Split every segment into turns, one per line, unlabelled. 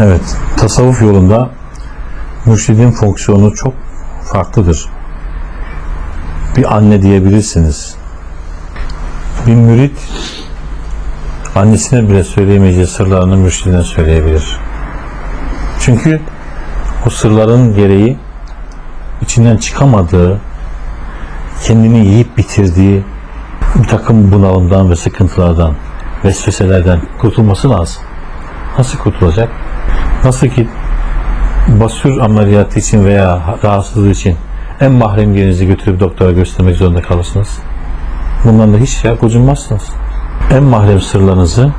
Evet, tasavvuf yolunda mürşidin fonksiyonu çok farklıdır. Bir anne diyebilirsiniz. Bir mürit annesine bile söyleyemeyeceği sırlarını mürşidine söyleyebilir. Çünkü o sırların gereği içinden çıkamadığı, kendini yiyip bitirdiği bir takım bunalımdan ve sıkıntılardan, vesveselerden kurtulması lazım. Nasıl kurtulacak? Nasıl ki basür ameliyatı için veya rahatsızlığı için en mahrem yerinizi götürüp doktora göstermek zorunda kalırsınız. Bundan da hiç şey gocunmazsınız. En mahrem sırlarınızı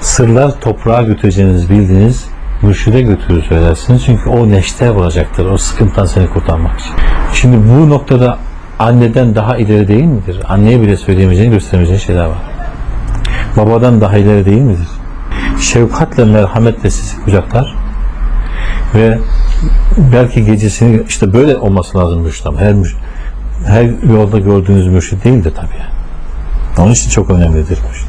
sırlar toprağa götüreceğinizi bildiğiniz mürşide götürür söylersiniz. Çünkü o neşter olacaktır. O sıkıntıdan seni kurtarmak için. Şimdi bu noktada anneden daha ileri değil midir? Anneye bile söyleyemeyeceğin, gösteremeyeceğin şeyler var. Babadan daha ileri değil midir? Şefkatle, merhametle sizi kucaklar ve belki gecesini işte böyle olması lazım ama her, her yolda gördüğünüz mürşid değildir tabii. yani. Onun için çok önemlidir mürşid.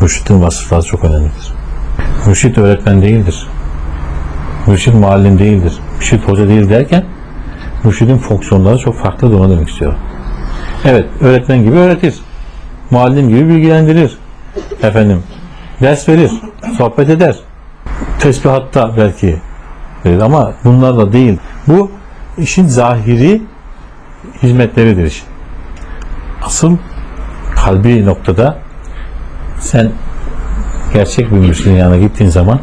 Mürşidin vasıfları çok önemlidir. Mürşid öğretmen değildir. Mürşid muallim değildir. Mürşid hoca değil derken mürşidin fonksiyonları çok farklıdır onu demek istiyorum. Evet, öğretmen gibi öğretir. Muallim gibi bilgilendirir. Efendim, ders verir, sohbet eder. Tesbihatta belki verir ama bunlar da değil. Bu işin zahiri hizmetleridir işin. Asıl kalbi noktada sen gerçek bir mürşidin yanına gittiğin zaman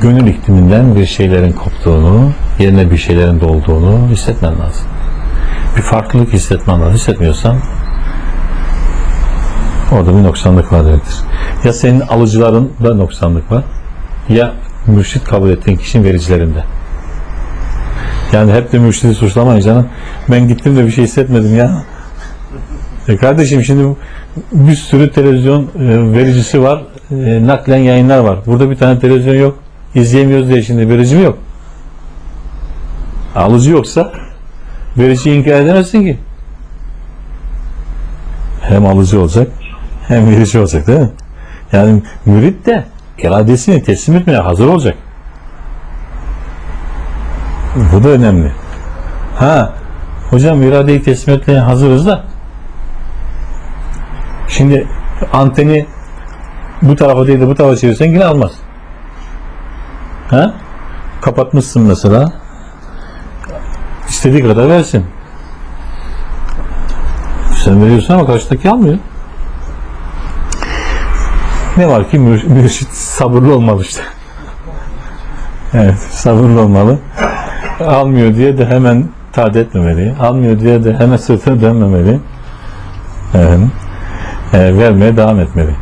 gönül ikliminden bir şeylerin koptuğunu, yerine bir şeylerin dolduğunu hissetmen lazım. Bir farklılık hissetmen lazım. Hissetmiyorsan orada bir noksanlık var demektir. Ya senin alıcılarında noksanlık var ya mürşit kabul ettiğin kişinin vericilerinde. Yani hep de mürşidi suçlamayın canım. Ben gittim de bir şey hissetmedim ya. E kardeşim şimdi bir sürü televizyon e, vericisi var. E, naklen yayınlar var. Burada bir tane televizyon yok. İzleyemiyoruz diye şimdi verici mi yok? Alıcı yoksa vericiyi inkar edemezsin ki. Hem alıcı olacak hem verici olacak değil mi? Yani mürit de iradesini teslim etmeye hazır olacak. Bu da önemli. Ha, hocam iradeyi teslim etmeye hazırız da şimdi anteni bu tarafa değil de bu tarafa çevirsen yine almaz. Ha? Kapatmışsın mesela. İstediği kadar versin. Sen veriyorsun ama karşıdaki almıyor. Ne var ki mür- mürşit sabırlı olmalı işte. Evet, sabırlı olmalı. Almıyor diye de hemen taat etmemeli. Almıyor diye de hemen sırtına dönmemeli. Evet. E, vermeye devam etmeli.